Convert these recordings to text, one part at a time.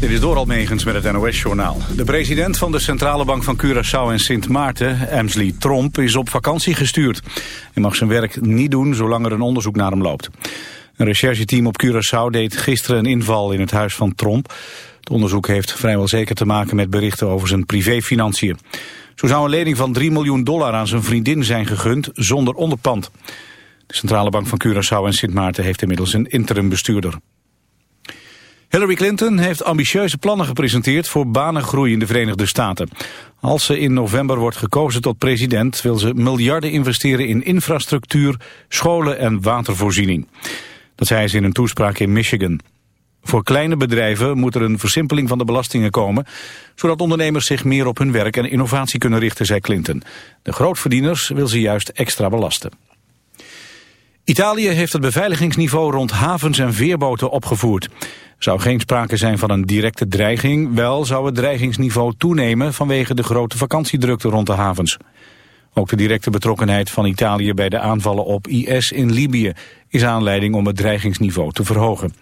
Dit is Doral Megens met het NOS-journaal. De president van de Centrale Bank van Curaçao en Sint Maarten, Emsley Tromp, is op vakantie gestuurd. Hij mag zijn werk niet doen zolang er een onderzoek naar hem loopt. Een rechercheteam op Curaçao deed gisteren een inval in het huis van Tromp. Het onderzoek heeft vrijwel zeker te maken met berichten over zijn privéfinanciën. Zo zou een lening van 3 miljoen dollar aan zijn vriendin zijn gegund zonder onderpand. De Centrale Bank van Curaçao en Sint Maarten heeft inmiddels een interim bestuurder. Hillary Clinton heeft ambitieuze plannen gepresenteerd voor banengroei in de Verenigde Staten. Als ze in november wordt gekozen tot president wil ze miljarden investeren in infrastructuur, scholen en watervoorziening. Dat zei ze in een toespraak in Michigan. Voor kleine bedrijven moet er een versimpeling van de belastingen komen, zodat ondernemers zich meer op hun werk en innovatie kunnen richten, zei Clinton. De grootverdieners wil ze juist extra belasten. Italië heeft het beveiligingsniveau rond havens en veerboten opgevoerd zou geen sprake zijn van een directe dreiging. Wel zou het dreigingsniveau toenemen vanwege de grote vakantiedrukte rond de havens. Ook de directe betrokkenheid van Italië bij de aanvallen op IS in Libië is aanleiding om het dreigingsniveau te verhogen.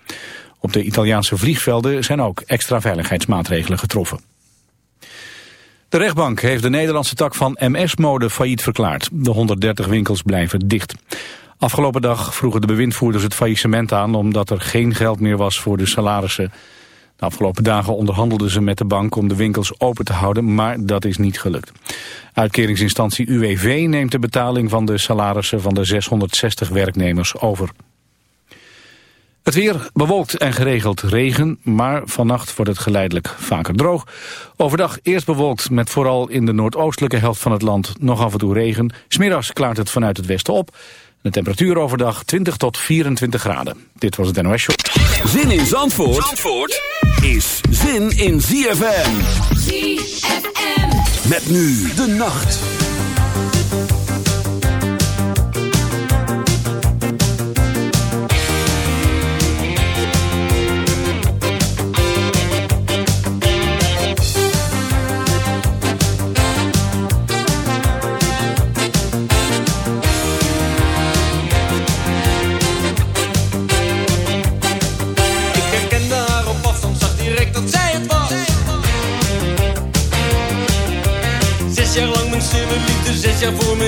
Op de Italiaanse vliegvelden zijn ook extra veiligheidsmaatregelen getroffen. De rechtbank heeft de Nederlandse tak van MS-mode failliet verklaard. De 130 winkels blijven dicht. Afgelopen dag vroegen de bewindvoerders het faillissement aan... omdat er geen geld meer was voor de salarissen. De afgelopen dagen onderhandelden ze met de bank om de winkels open te houden... maar dat is niet gelukt. Uitkeringsinstantie UWV neemt de betaling van de salarissen... van de 660 werknemers over. Het weer bewolkt en geregeld regen, maar vannacht wordt het geleidelijk vaker droog. Overdag eerst bewolkt met vooral in de noordoostelijke helft van het land nog af en toe regen. Smiddags klaart het vanuit het westen op... De temperatuur overdag 20 tot 24 graden. Dit was het NOS Show. Zin in Zandvoort, Zandvoort is zin in ZFM. ZFM. Met nu de nacht. já vou me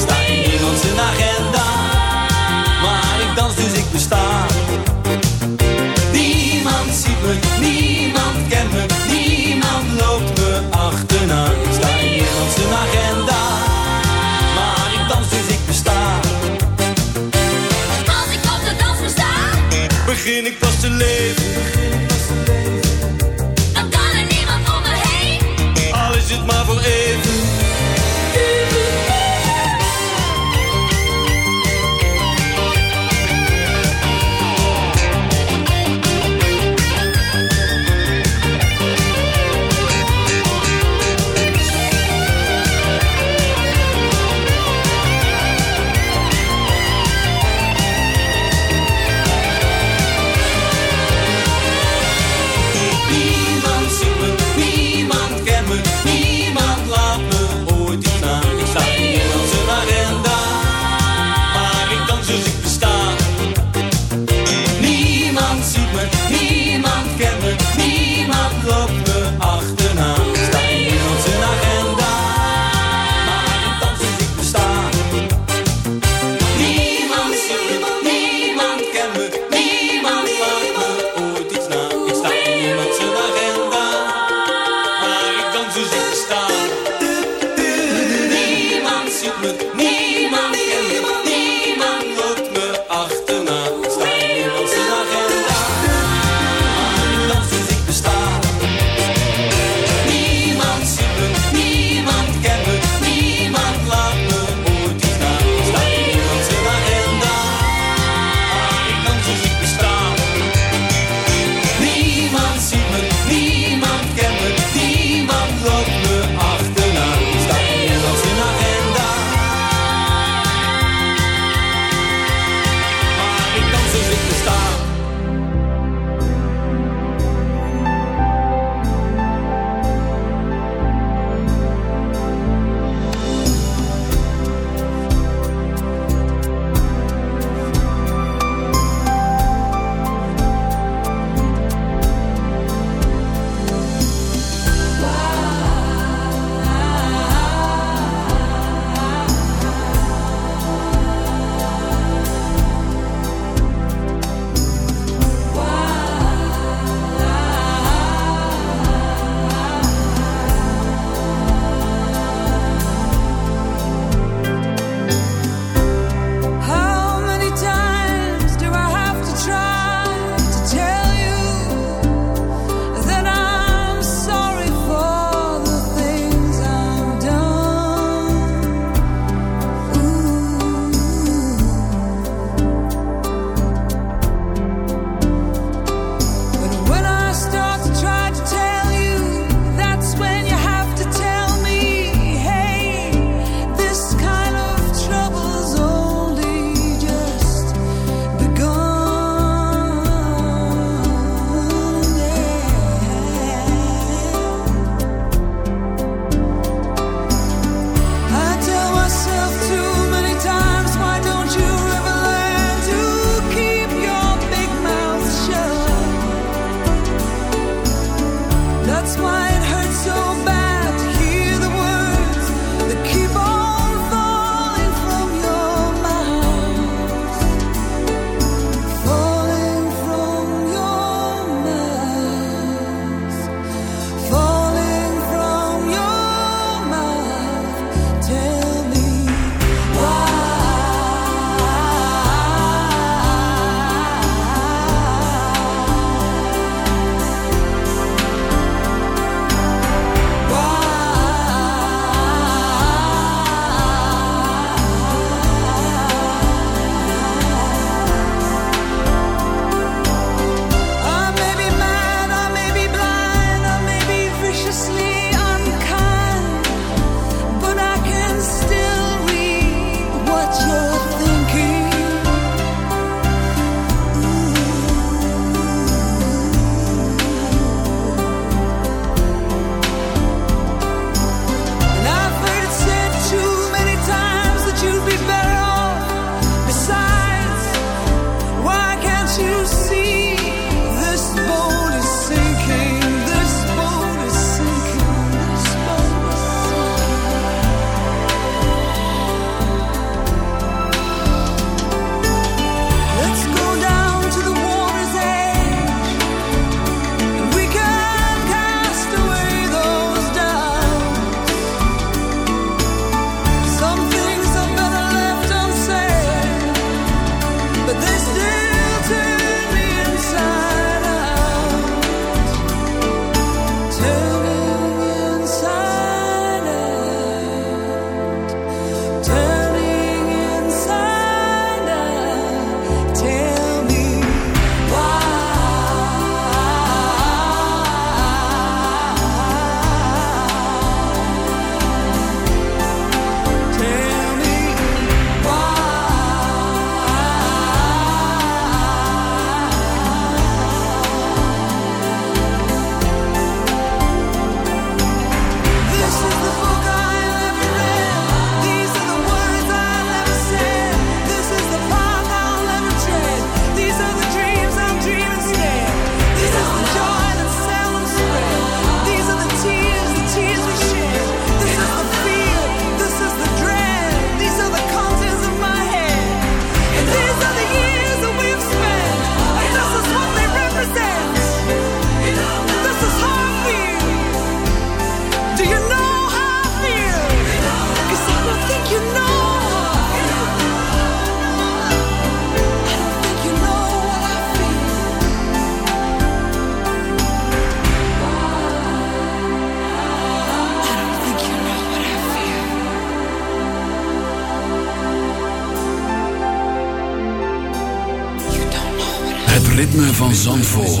Van Zandvoort.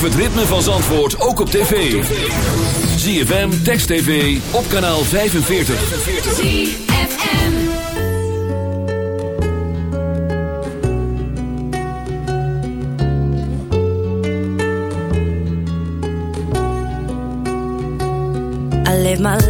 Beleef het ritme van Zandvoort ook op tv. ZFM, Text TV, op kanaal 45. ZFM. I live my life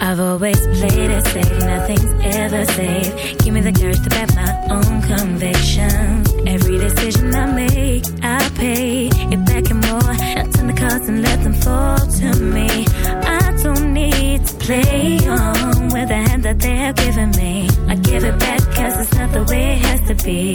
I've always played it safe, nothing's ever safe. Give me the courage to my own. Every decision I make, I pay it back and more. I turn the cards and let them fall to me. I don't need to play on with the hand that they have given me. I give it back cause it's not the way it has to be.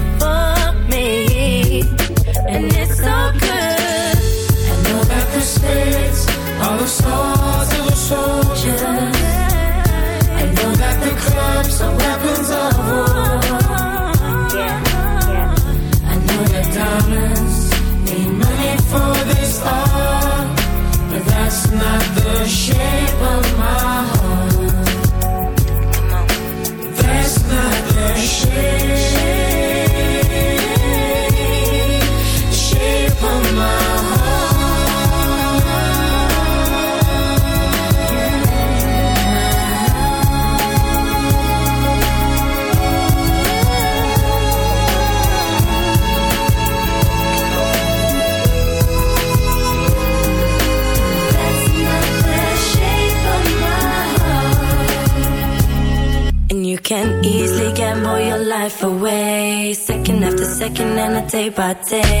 day by day.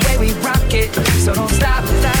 it, so don't stop,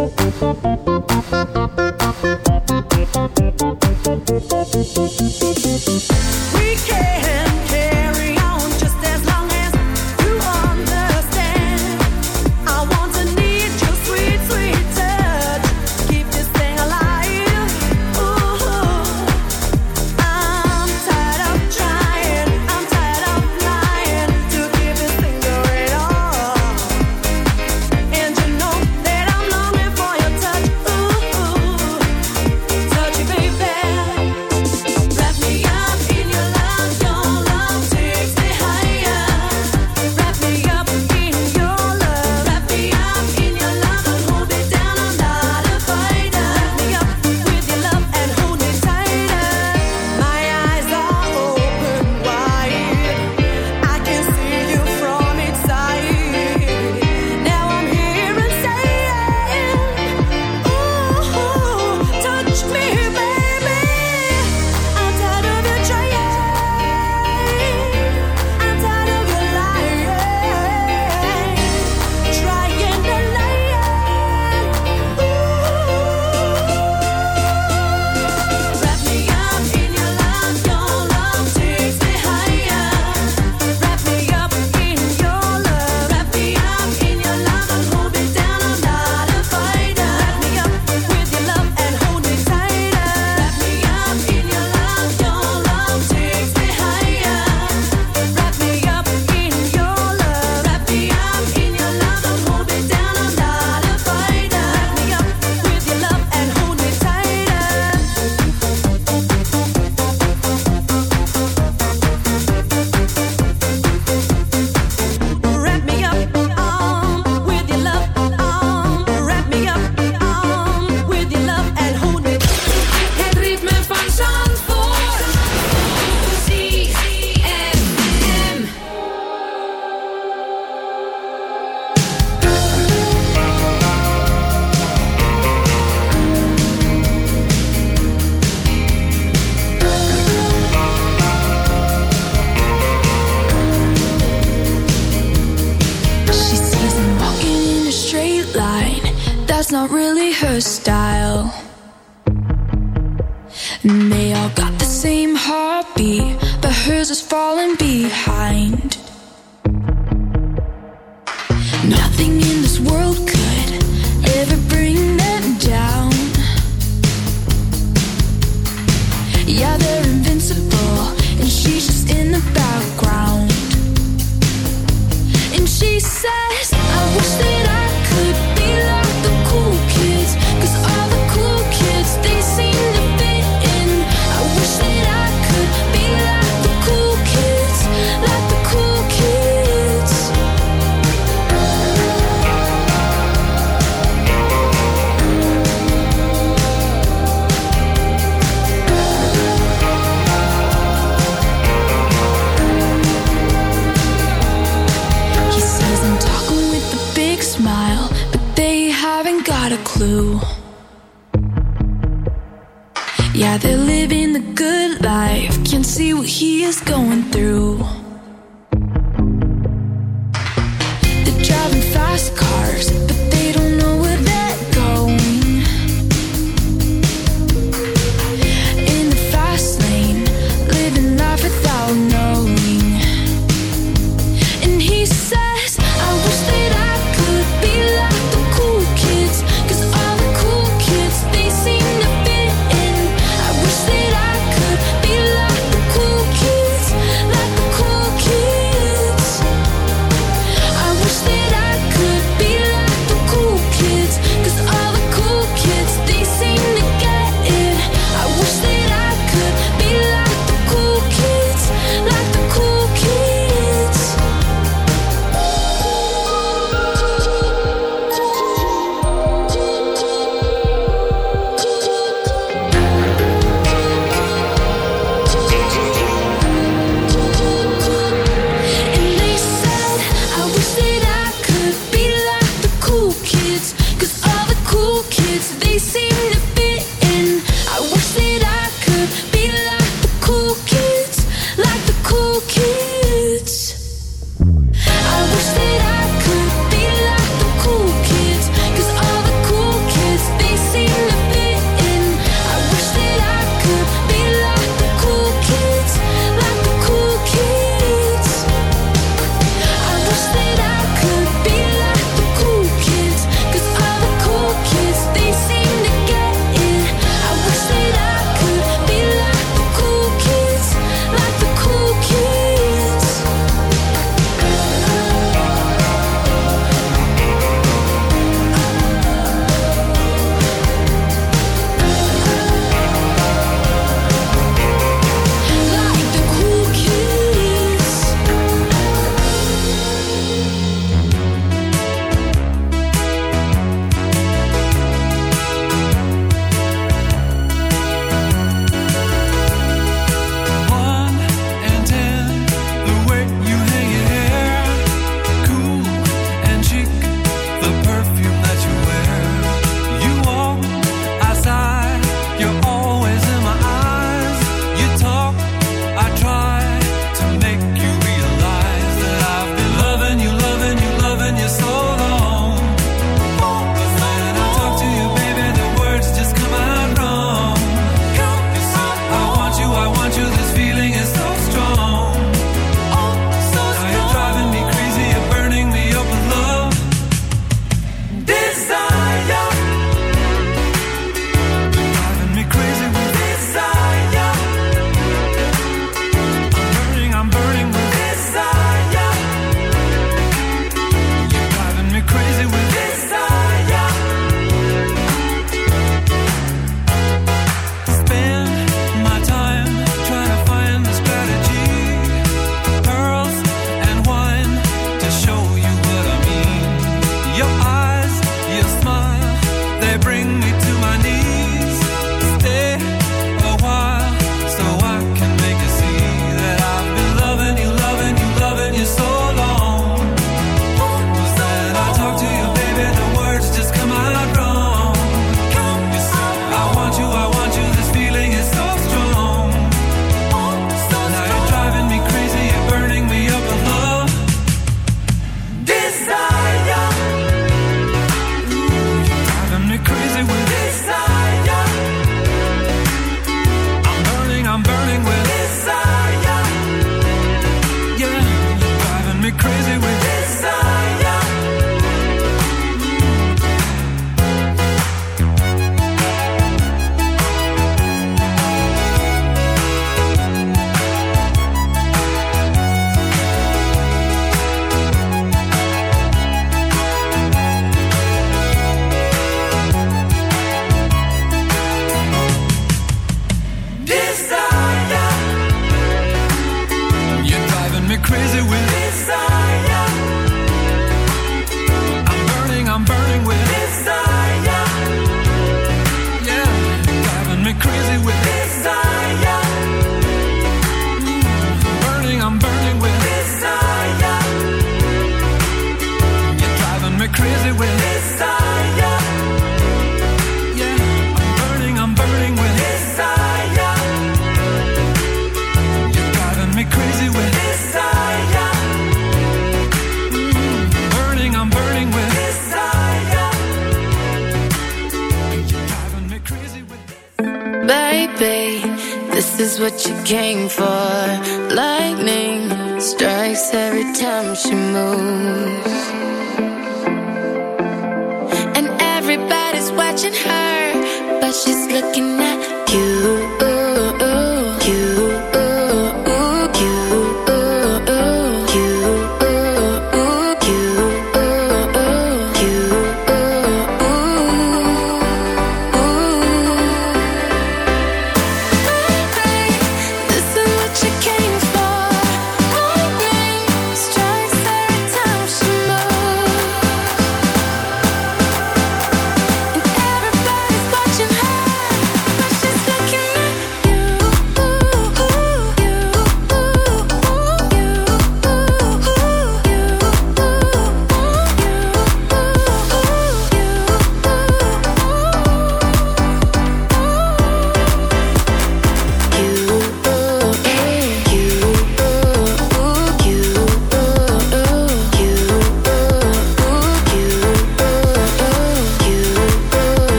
MUZIEK fast cars,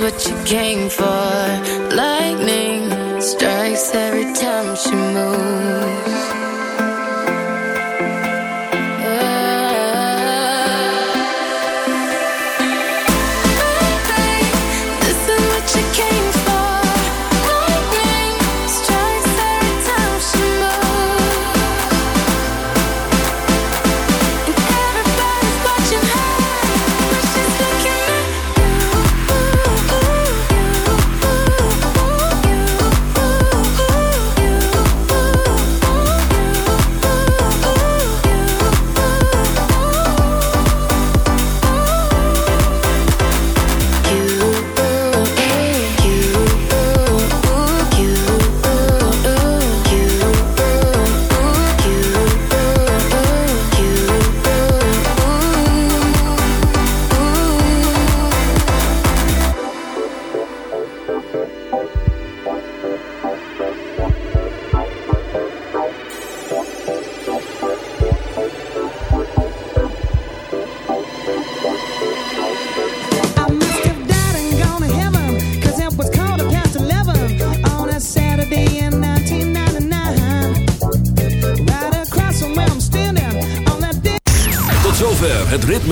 what you came for.